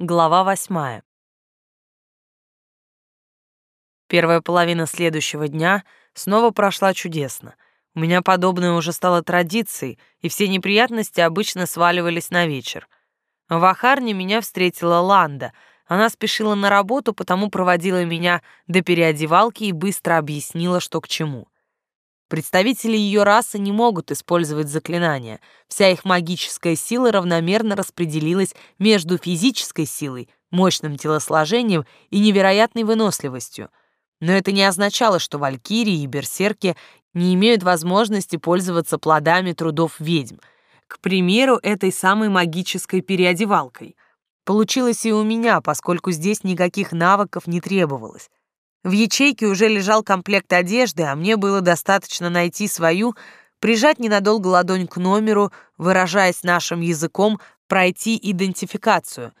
Глава восьмая. Первая половина следующего дня снова прошла чудесно. У меня подобное уже стало традицией, и все неприятности обычно сваливались на вечер. В Ахарне меня встретила Ланда. Она спешила на работу, потому проводила меня до переодевалки и быстро объяснила, что к чему. Представители ее расы не могут использовать заклинания. Вся их магическая сила равномерно распределилась между физической силой, мощным телосложением и невероятной выносливостью. Но это не означало, что валькирии и берсерки не имеют возможности пользоваться плодами трудов ведьм. К примеру, этой самой магической переодевалкой. Получилось и у меня, поскольку здесь никаких навыков не требовалось. В ячейке уже лежал комплект одежды, а мне было достаточно найти свою, прижать ненадолго ладонь к номеру, выражаясь нашим языком, пройти идентификацию.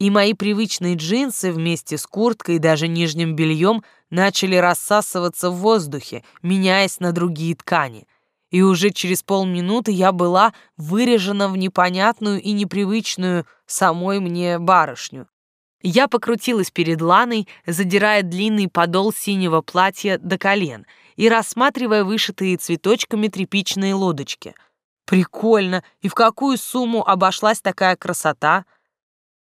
И мои привычные джинсы вместе с курткой и даже нижним бельем начали рассасываться в воздухе, меняясь на другие ткани. И уже через полминуты я была вырежена в непонятную и непривычную самой мне барышню. Я покрутилась перед Ланой, задирая длинный подол синего платья до колен и рассматривая вышитые цветочками тряпичные лодочки. Прикольно! И в какую сумму обошлась такая красота?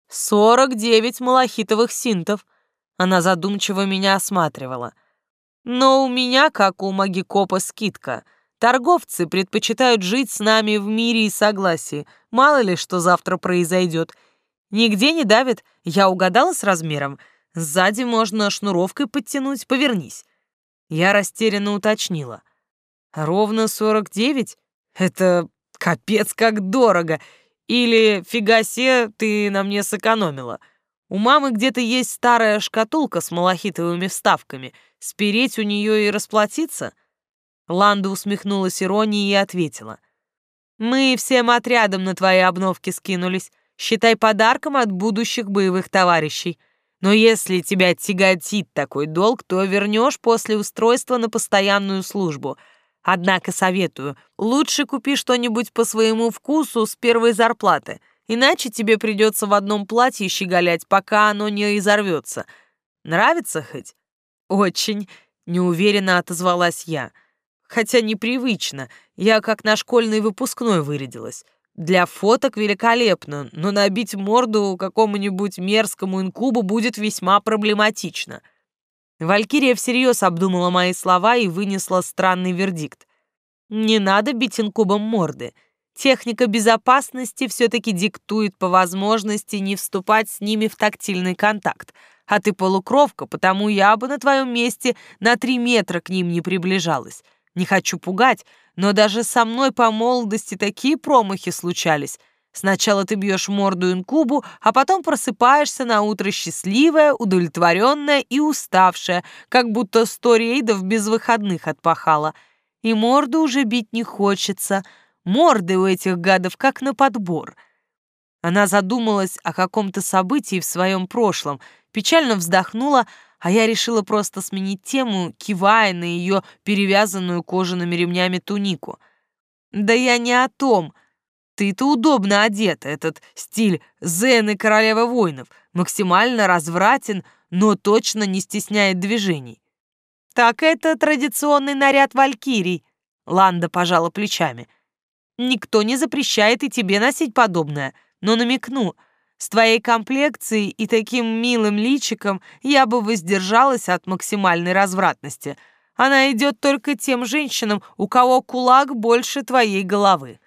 «Сорок девять малахитовых синтов!» Она задумчиво меня осматривала. «Но у меня, как у магикопа, скидка. Торговцы предпочитают жить с нами в мире и согласии. Мало ли, что завтра произойдет. Нигде не давит. Я угадала с размером. Сзади можно шнуровкой подтянуть. Повернись. Я растерянно уточнила. Ровно сорок девять? Это капец как дорого. Или фига себе, ты на мне сэкономила. У мамы где-то есть старая шкатулка с малахитовыми вставками. Спереть у нее и расплатиться? Ланда усмехнулась иронией и ответила. Мы всем отрядом на твои обновки скинулись. Считай подарком от будущих боевых товарищей. Но если тебя тяготит такой долг, то вернешь после устройства на постоянную службу. Однако советую, лучше купи что-нибудь по своему вкусу с первой зарплаты, иначе тебе придется в одном платье щеголять, пока оно не изорвется. Нравится хоть? Очень, неуверенно отозвалась я. Хотя непривычно, я как на школьный выпускной вырядилась. Для фоток великолепно, но набить морду какому-нибудь мерзкому инкубу будет весьма проблематично. Валькирия всерьез обдумала мои слова и вынесла странный вердикт. Не надо бить инкубом морды. Техника безопасности все-таки диктует по возможности не вступать с ними в тактильный контакт. А ты полукровка, потому я бы на твоем месте на три метра к ним не приближалась. Не хочу пугать, но даже со мной по молодости такие промахи случались. Сначала ты бьешь морду инкубу, а потом просыпаешься на утро счастливая, удовлетворенная и уставшая, как будто сто рейдов без выходных отпахала. И морду уже бить не хочется. Морды у этих гадов как на подбор. Она задумалась о каком-то событии в своем прошлом, печально вздохнула, а я решила просто сменить тему, кивая на ее перевязанную кожаными ремнями тунику. «Да я не о том. Ты-то удобно одета, этот стиль Зены королева воинов, максимально развратен, но точно не стесняет движений». «Так это традиционный наряд валькирий», — Ланда пожала плечами. «Никто не запрещает и тебе носить подобное, но намекну — с твоей комплекцией и таким милым личиком я бы воздержалась от максимальной развратности. Она идет только тем женщинам, у кого кулак больше твоей головы.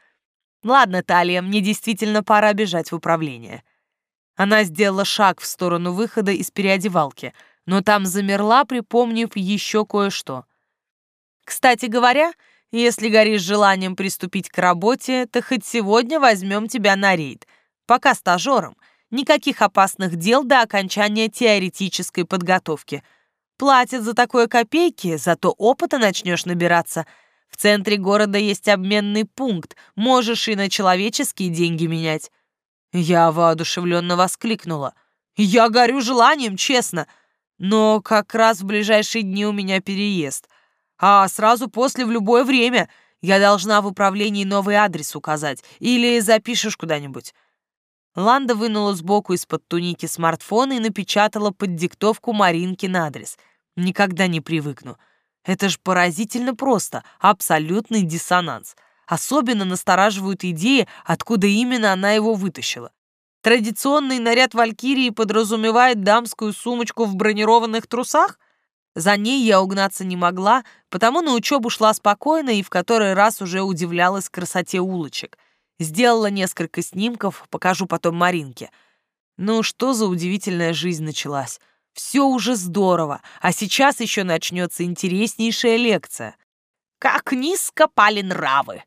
Ладно, Талия, мне действительно пора бежать в управление. Она сделала шаг в сторону выхода из переодевалки, но там замерла, припомнив еще кое-что. Кстати говоря, если горишь желанием приступить к работе, то хоть сегодня возьмем тебя на рейд — Пока стажером. Никаких опасных дел до окончания теоретической подготовки. Платят за такое копейки, зато опыта начнешь набираться. В центре города есть обменный пункт, можешь и на человеческие деньги менять. Я воодушевленно воскликнула. Я горю желанием, честно. Но как раз в ближайшие дни у меня переезд. А сразу после в любое время я должна в управлении новый адрес указать или запишешь куда-нибудь. Ланда вынула сбоку из-под туники смартфон и напечатала под диктовку Маринки адрес. Никогда не привыкну. Это ж поразительно просто, абсолютный диссонанс. Особенно настораживают идеи, откуда именно она его вытащила. Традиционный наряд Валькирии подразумевает дамскую сумочку в бронированных трусах? За ней я угнаться не могла, потому на учебу шла спокойно и в который раз уже удивлялась красоте улочек — Сделала несколько снимков, покажу потом Маринке. Ну, что за удивительная жизнь началась. Все уже здорово, а сейчас еще начнется интереснейшая лекция. Как низко пали нравы.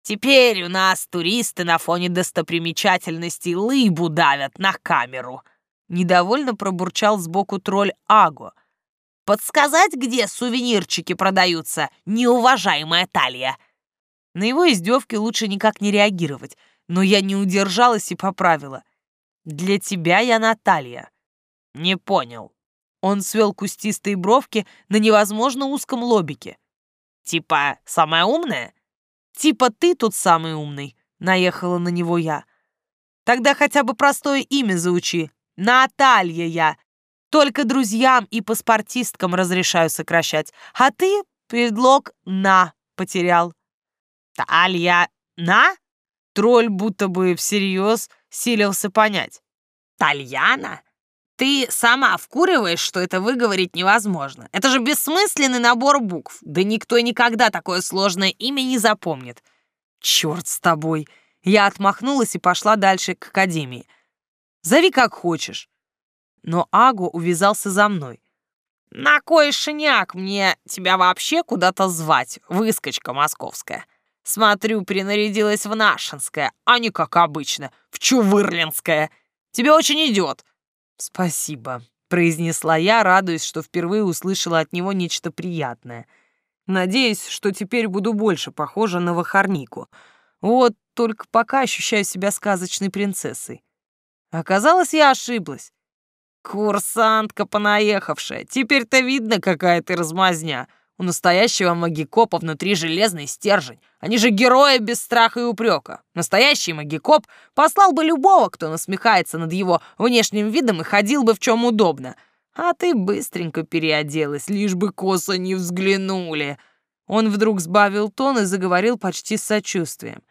Теперь у нас туристы на фоне достопримечательностей лыбу давят на камеру. Недовольно пробурчал сбоку тролль Аго. Подсказать, где сувенирчики продаются, неуважаемая Талия? На его издевки лучше никак не реагировать, но я не удержалась и поправила. «Для тебя я Наталья». «Не понял». Он свел кустистые бровки на невозможно узком лобике. «Типа, самая умная?» «Типа ты тут самый умный», — наехала на него я. «Тогда хотя бы простое имя заучи. Наталья я. Только друзьям и паспортисткам разрешаю сокращать. А ты предлог «на» потерял. Талья на? Тролль будто бы всерьез силился понять. Тальяна? Ты сама вкуриваешь, что это выговорить невозможно. Это же бессмысленный набор букв. Да никто никогда такое сложное имя не запомнит. Черт с тобой. Я отмахнулась и пошла дальше к академии. Зови как хочешь. Но Агу увязался за мной. «На кой шняк мне тебя вообще куда-то звать, выскочка московская?» Смотрю, принарядилась в Нашинское, а не, как обычно, в Чувырлинское. Тебе очень идет. Спасибо, произнесла я, радуясь, что впервые услышала от него нечто приятное. Надеюсь, что теперь буду больше похожа на Вахарнику. Вот только пока ощущаю себя сказочной принцессой. Оказалось, я ошиблась. Курсантка понаехавшая. Теперь-то видно, какая ты размазня. У настоящего магикопа внутри железный стержень. Они же герои без страха и упрека. Настоящий магикоп послал бы любого, кто насмехается над его внешним видом и ходил бы в чем удобно. А ты быстренько переоделась, лишь бы косо не взглянули. Он вдруг сбавил тон и заговорил почти с сочувствием.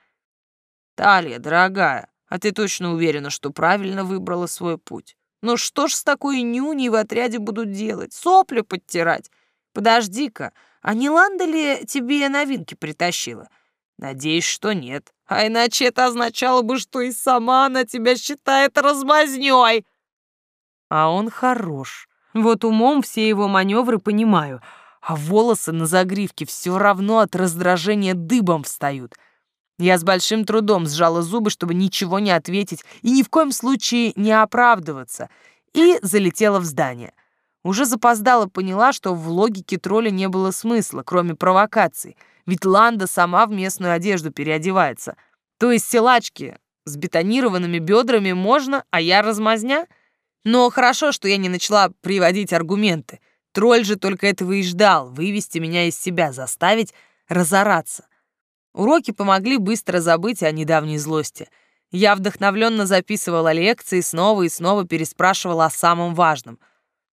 «Талия, дорогая, а ты точно уверена, что правильно выбрала свой путь? Ну что ж с такой нюней в отряде будут делать? Сопли подтирать? Подожди-ка, а не Ланда ли тебе новинки притащила? Надеюсь, что нет. А иначе это означало бы, что и сама она тебя считает размазнёй. А он хорош. Вот умом все его маневры понимаю, а волосы на загривке все равно от раздражения дыбом встают. Я с большим трудом сжала зубы, чтобы ничего не ответить и ни в коем случае не оправдываться, и залетела в здание. Уже запоздала поняла, что в логике тролля не было смысла, кроме провокаций, ведь Ланда сама в местную одежду переодевается. То есть силачки с бетонированными бедрами можно, а я размазня? Но хорошо, что я не начала приводить аргументы. Тролль же только этого и ждал, вывести меня из себя, заставить разораться. Уроки помогли быстро забыть о недавней злости. Я вдохновленно записывала лекции, снова и снова переспрашивала о самом важном —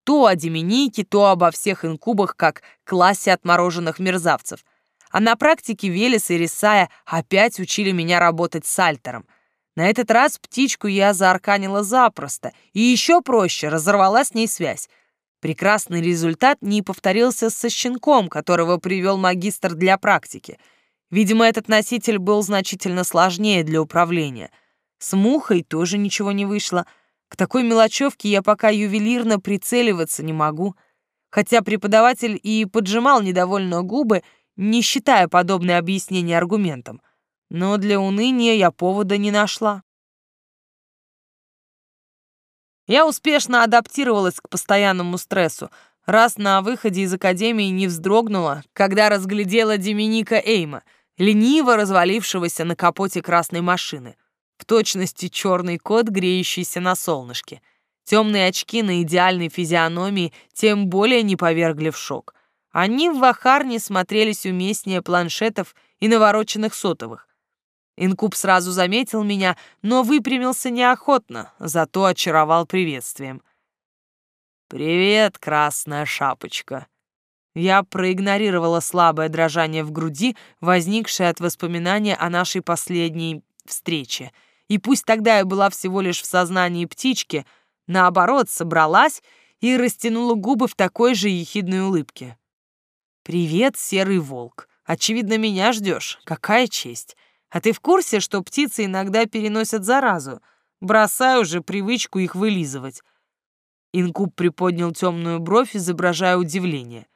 то о Деминике, то обо всех инкубах, как классе отмороженных мерзавцев. А на практике Велес и Рисая опять учили меня работать с альтером. На этот раз птичку я заарканила запросто, и еще проще разорвала с ней связь. Прекрасный результат не повторился со щенком, которого привел магистр для практики. Видимо, этот носитель был значительно сложнее для управления. С мухой тоже ничего не вышло — к такой мелочевке я пока ювелирно прицеливаться не могу. Хотя преподаватель и поджимал недовольно губы, не считая подобное объяснение аргументом. Но для уныния я повода не нашла. Я успешно адаптировалась к постоянному стрессу, раз на выходе из академии не вздрогнула, когда разглядела Деминика Эйма, лениво развалившегося на капоте красной машины — в точности черный кот, греющийся на солнышке. Темные очки на идеальной физиономии тем более не повергли в шок. Они в Вахарне смотрелись уместнее планшетов и навороченных сотовых. Инкуб сразу заметил меня, но выпрямился неохотно, зато очаровал приветствием. «Привет, красная шапочка!» Я проигнорировала слабое дрожание в груди, возникшее от воспоминания о нашей последней встрече. И пусть тогда я была всего лишь в сознании птички, наоборот, собралась и растянула губы в такой же ехидной улыбке. «Привет, серый волк. Очевидно, меня ждешь. Какая честь. А ты в курсе, что птицы иногда переносят заразу? Бросай уже привычку их вылизывать». Инкуб приподнял темную бровь, изображая удивление.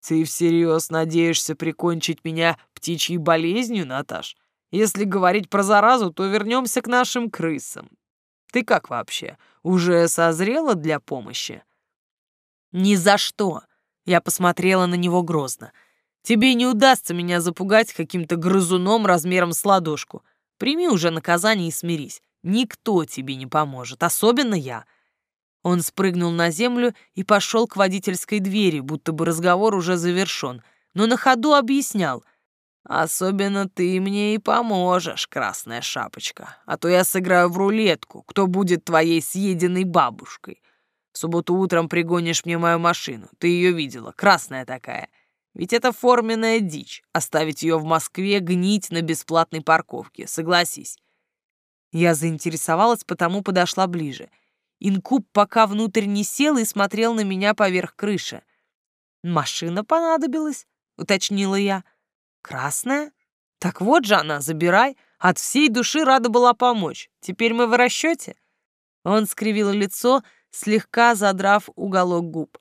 «Ты всерьез надеешься прикончить меня птичьей болезнью, Наташ? Если говорить про заразу, то вернемся к нашим крысам. Ты как вообще, уже созрела для помощи?» «Ни за что!» Я посмотрела на него грозно. «Тебе не удастся меня запугать каким-то грызуном размером с ладошку. Прими уже наказание и смирись. Никто тебе не поможет, особенно я. Он спрыгнул на землю и пошел к водительской двери, будто бы разговор уже завершен, но на ходу объяснял. «Особенно ты мне и поможешь, красная шапочка, а то я сыграю в рулетку, кто будет твоей съеденной бабушкой. В субботу утром пригонишь мне мою машину, ты ее видела, красная такая. Ведь это форменная дичь, оставить ее в Москве гнить на бесплатной парковке, согласись». Я заинтересовалась, потому подошла ближе — Инкуб пока внутрь не сел и смотрел на меня поверх крыши. «Машина понадобилась?» — уточнила я. «Красная? Так вот же она, забирай. От всей души рада была помочь. Теперь мы в расчете?» Он скривил лицо, слегка задрав уголок губ.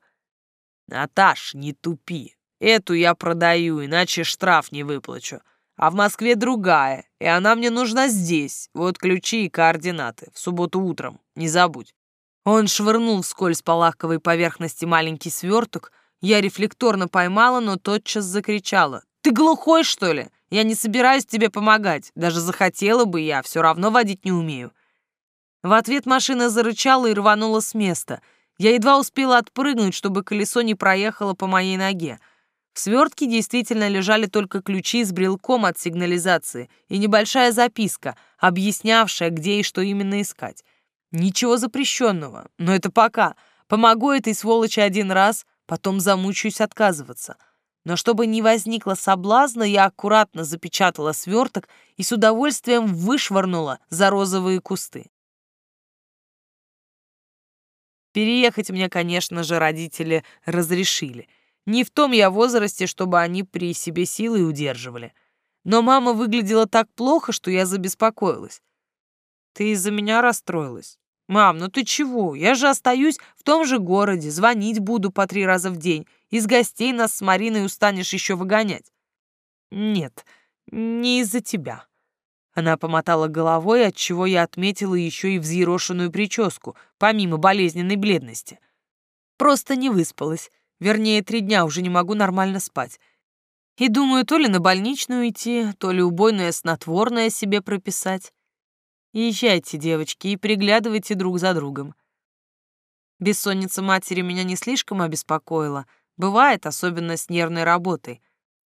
«Наташ, не тупи. Эту я продаю, иначе штраф не выплачу. А в Москве другая, и она мне нужна здесь. Вот ключи и координаты. В субботу утром. Не забудь». Он швырнул вскользь по лаковой поверхности маленький сверток. Я рефлекторно поймала, но тотчас закричала. «Ты глухой, что ли? Я не собираюсь тебе помогать. Даже захотела бы я, все равно водить не умею». В ответ машина зарычала и рванула с места. Я едва успела отпрыгнуть, чтобы колесо не проехало по моей ноге. В свертке действительно лежали только ключи с брелком от сигнализации и небольшая записка, объяснявшая, где и что именно искать. Ничего запрещенного, но это пока. Помогу этой сволочи один раз, потом замучаюсь отказываться. Но чтобы не возникло соблазна, я аккуратно запечатала сверток и с удовольствием вышвырнула за розовые кусты. Переехать мне, конечно же, родители разрешили. Не в том я возрасте, чтобы они при себе силы удерживали. Но мама выглядела так плохо, что я забеспокоилась. «Ты из-за меня расстроилась?» «Мам, ну ты чего? Я же остаюсь в том же городе, звонить буду по три раза в день. Из гостей нас с Мариной устанешь еще выгонять». «Нет, не из-за тебя». Она помотала головой, отчего я отметила еще и взъерошенную прическу, помимо болезненной бледности. Просто не выспалась. Вернее, три дня уже не могу нормально спать. И думаю, то ли на больничную идти, то ли убойное снотворное себе прописать. Езжайте, девочки, и приглядывайте друг за другом. Бессонница матери меня не слишком обеспокоила. Бывает, особенно с нервной работой.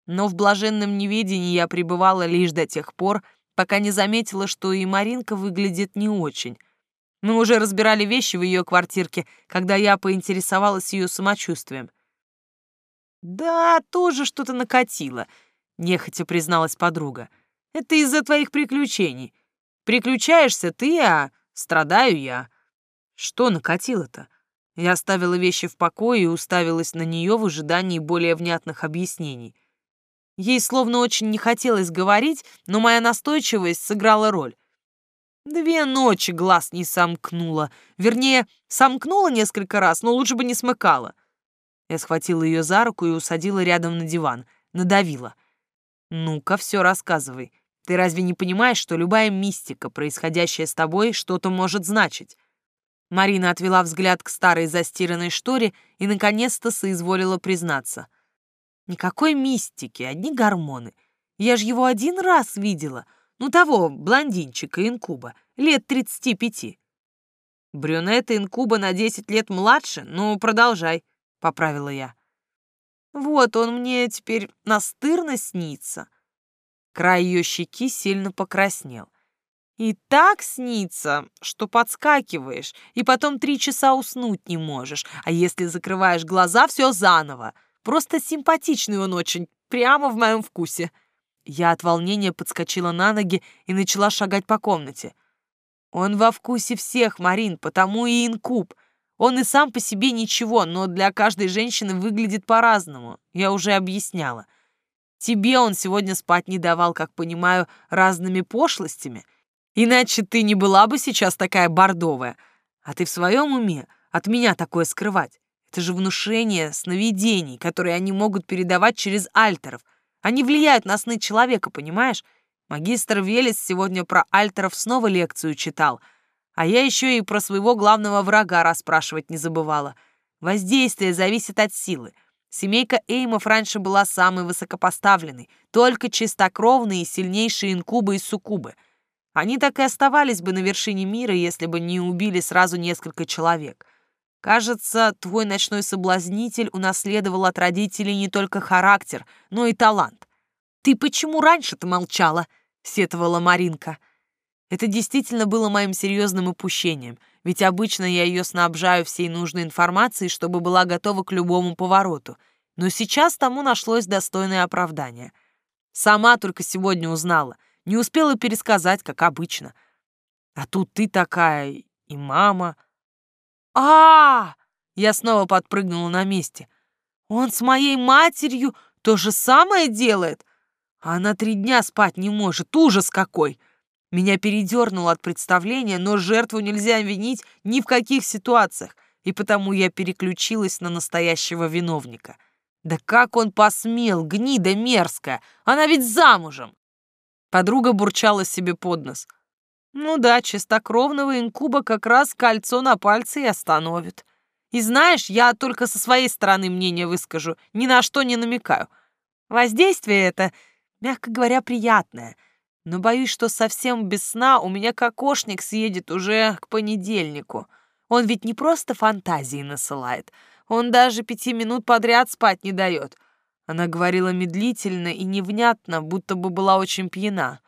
Но в блаженном неведении я пребывала лишь до тех пор, пока не заметила, что и Маринка выглядит не очень. Мы уже разбирали вещи в ее квартирке, когда я поинтересовалась ее самочувствием. «Да, тоже что-то накатило», — нехотя призналась подруга. «Это из-за твоих приключений. Приключаешься ты, а страдаю я. Что накатило-то? Я оставила вещи в покое и уставилась на нее в ожидании более внятных объяснений. Ей словно очень не хотелось говорить, но моя настойчивость сыграла роль. Две ночи глаз не сомкнула. Вернее, сомкнула несколько раз, но лучше бы не смыкала. Я схватила ее за руку и усадила рядом на диван. Надавила. «Ну-ка, все рассказывай. Ты разве не понимаешь, что любая мистика, происходящая с тобой, что-то может значить?» Марина отвела взгляд к старой застиранной шторе и, наконец-то, соизволила признаться. «Никакой мистики, одни гормоны. Я же его один раз видела. Ну, того, блондинчика инкуба, лет тридцати пяти». «Брюнета инкуба на десять лет младше? Ну, продолжай», — поправила я. «Вот он мне теперь настырно снится. Край ее щеки сильно покраснел. И так снится, что подскакиваешь, и потом три часа уснуть не можешь. А если закрываешь глаза, все заново. Просто симпатичный он очень, прямо в моем вкусе. Я от волнения подскочила на ноги и начала шагать по комнате. Он во вкусе всех, Марин, потому и инкуб. Он и сам по себе ничего, но для каждой женщины выглядит по-разному. Я уже объясняла. Тебе он сегодня спать не давал, как понимаю, разными пошлостями. Иначе ты не была бы сейчас такая бордовая. А ты в своем уме от меня такое скрывать? Это же внушение сновидений, которые они могут передавать через альтеров. Они влияют на сны человека, понимаешь? Магистр Велес сегодня про альтеров снова лекцию читал, а я еще и про своего главного врага расспрашивать не забывала. Воздействие зависит от силы. Семейка Эймов раньше была самой высокопоставленной, только чистокровные и сильнейшие инкубы и суккубы. Они так и оставались бы на вершине мира, если бы не убили сразу несколько человек. Кажется, твой ночной соблазнитель унаследовал от родителей не только характер, но и талант. Ты почему раньше-то молчала? — сетовала Маринка. Это действительно было моим серьезным упущением, ведь обычно я ее снабжаю всей нужной информацией, чтобы была готова к любому повороту. Но сейчас тому нашлось достойное оправдание. Сама только сегодня узнала, не успела пересказать, как обычно. А тут ты такая и мама. а, -а, -а Я снова подпрыгнула на месте. Он с моей матерью то же самое делает? Она три дня спать не может. Ужас какой! Меня передернуло от представления, но жертву нельзя винить ни в каких ситуациях, и потому я переключилась на настоящего виновника. Да как он посмел, гнида мерзкая! Она ведь замужем! Подруга бурчала себе под нос. Ну да, чистокровного инкуба как раз кольцо на пальце и остановит. И знаешь, я только со своей стороны мнение выскажу, ни на что не намекаю. Воздействие это мягко говоря, приятное. Но боюсь, что совсем без сна у меня кокошник съедет уже к понедельнику. Он ведь не просто фантазии насылает, он даже пяти минут подряд спать не дает. Она говорила медлительно и невнятно, будто бы была очень пьяна.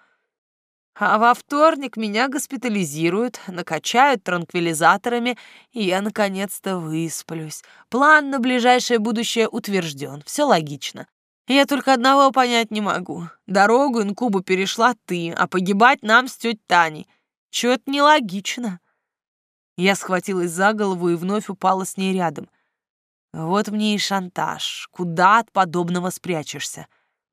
А во вторник меня госпитализируют, накачают транквилизаторами, и я наконец-то высплюсь. План на ближайшее будущее утвержден, все логично. Я только одного понять не могу. Дорогу инкубу перешла ты, а погибать нам с тетей Таней. Чё это нелогично?» Я схватилась за голову и вновь упала с ней рядом. Вот мне и шантаж. Куда от подобного спрячешься?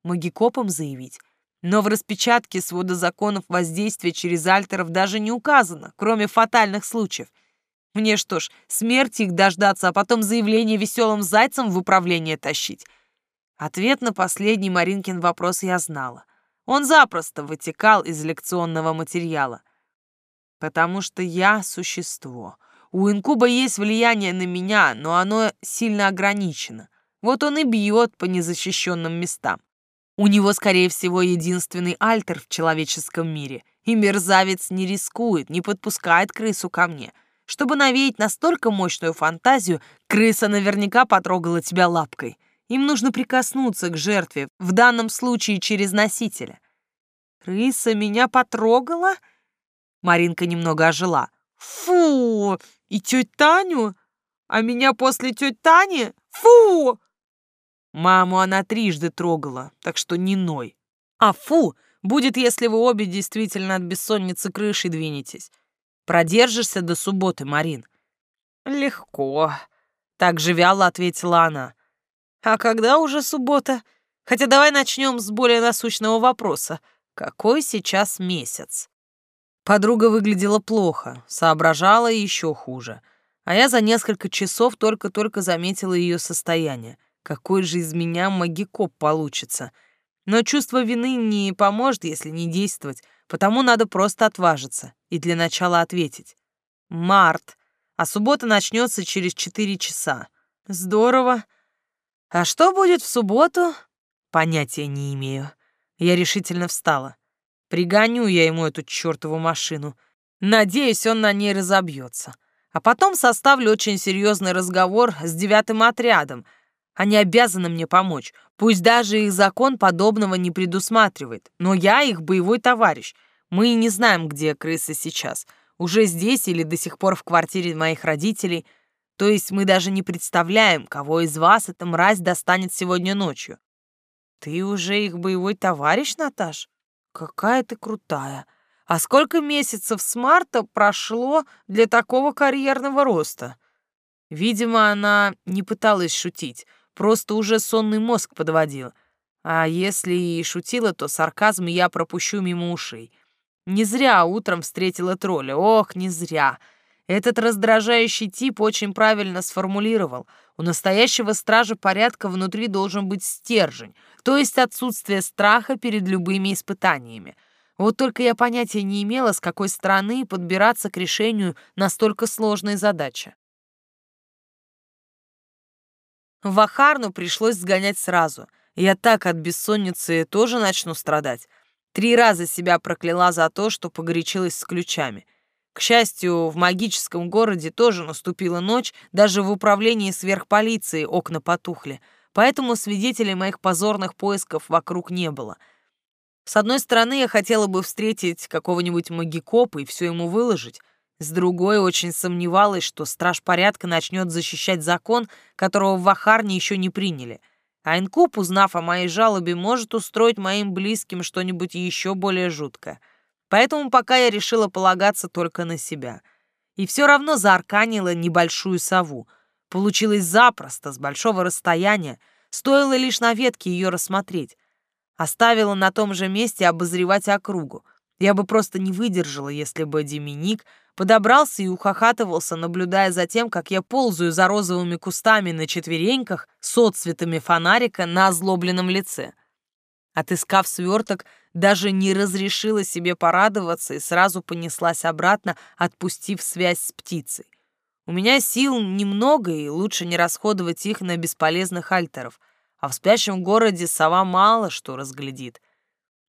Магикопом заявить? Но в распечатке свода законов воздействия через альтеров даже не указано, кроме фатальных случаев. Мне что ж, смерти их дождаться, а потом заявление веселым зайцем в управление тащить? Ответ на последний Маринкин вопрос я знала. Он запросто вытекал из лекционного материала. Потому что я — существо. У инкуба есть влияние на меня, но оно сильно ограничено. Вот он и бьет по незащищенным местам. У него, скорее всего, единственный альтер в человеческом мире, и мерзавец не рискует, не подпускает крысу ко мне. Чтобы навеять настолько мощную фантазию, крыса наверняка потрогала тебя лапкой — им нужно прикоснуться к жертве, в данном случае через носителя. «Крыса меня потрогала?» Маринка немного ожила. «Фу! И тетя Таню? А меня после тети Тани? Фу!» Маму она трижды трогала, так что не ной. А фу будет, если вы обе действительно от бессонницы крыши двинетесь. Продержишься до субботы, Марин. Легко, так же вяло ответила она. А когда уже суббота? Хотя давай начнем с более насущного вопроса. Какой сейчас месяц? Подруга выглядела плохо, соображала еще хуже. А я за несколько часов только-только заметила ее состояние. Какой же из меня магикоп получится? Но чувство вины не поможет, если не действовать, потому надо просто отважиться и для начала ответить. Март, а суббота начнется через четыре часа. Здорово. А что будет в субботу? Понятия не имею. Я решительно встала. Пригоню я ему эту чертову машину. Надеюсь, он на ней разобьется. А потом составлю очень серьезный разговор с девятым отрядом. Они обязаны мне помочь. Пусть даже их закон подобного не предусматривает. Но я их боевой товарищ. Мы не знаем, где крысы сейчас. Уже здесь или до сих пор в квартире моих родителей. То есть мы даже не представляем, кого из вас эта мразь достанет сегодня ночью. Ты уже их боевой товарищ, Наташ? Какая ты крутая. А сколько месяцев с марта прошло для такого карьерного роста? Видимо, она не пыталась шутить, просто уже сонный мозг подводил. А если и шутила, то сарказм я пропущу мимо ушей. Не зря утром встретила тролля, ох, не зря. Этот раздражающий тип очень правильно сформулировал. У настоящего стража порядка внутри должен быть стержень, то есть отсутствие страха перед любыми испытаниями. Вот только я понятия не имела, с какой стороны подбираться к решению настолько сложной задачи. В Ахарну пришлось сгонять сразу. Я так от бессонницы тоже начну страдать. Три раза себя прокляла за то, что погорячилась с ключами. К счастью, в магическом городе тоже наступила ночь, даже в управлении сверхполиции окна потухли, поэтому свидетелей моих позорных поисков вокруг не было. С одной стороны, я хотела бы встретить какого-нибудь магикопа и все ему выложить, с другой очень сомневалась, что страж порядка начнет защищать закон, которого в Ахарне еще не приняли. А Инкуб, узнав о моей жалобе, может устроить моим близким что-нибудь еще более жуткое. Поэтому пока я решила полагаться только на себя. И все равно заарканила небольшую сову. Получилось запросто, с большого расстояния. Стоило лишь на ветке ее рассмотреть. Оставила на том же месте обозревать округу. Я бы просто не выдержала, если бы Деминик подобрался и ухахатывался, наблюдая за тем, как я ползаю за розовыми кустами на четвереньках с отцветами фонарика на озлобленном лице. Отыскав сверток, даже не разрешила себе порадоваться и сразу понеслась обратно, отпустив связь с птицей. У меня сил немного, и лучше не расходовать их на бесполезных альтеров, а в спящем городе сова мало что разглядит.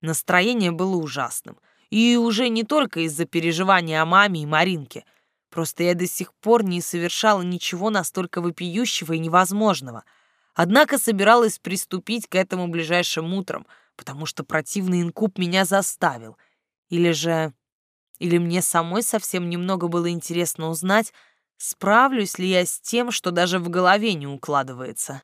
Настроение было ужасным — и уже не только из-за переживания о маме и Маринке. Просто я до сих пор не совершала ничего настолько вопиющего и невозможного. Однако собиралась приступить к этому ближайшим утром, потому что противный инкуб меня заставил. Или же... Или мне самой совсем немного было интересно узнать, справлюсь ли я с тем, что даже в голове не укладывается.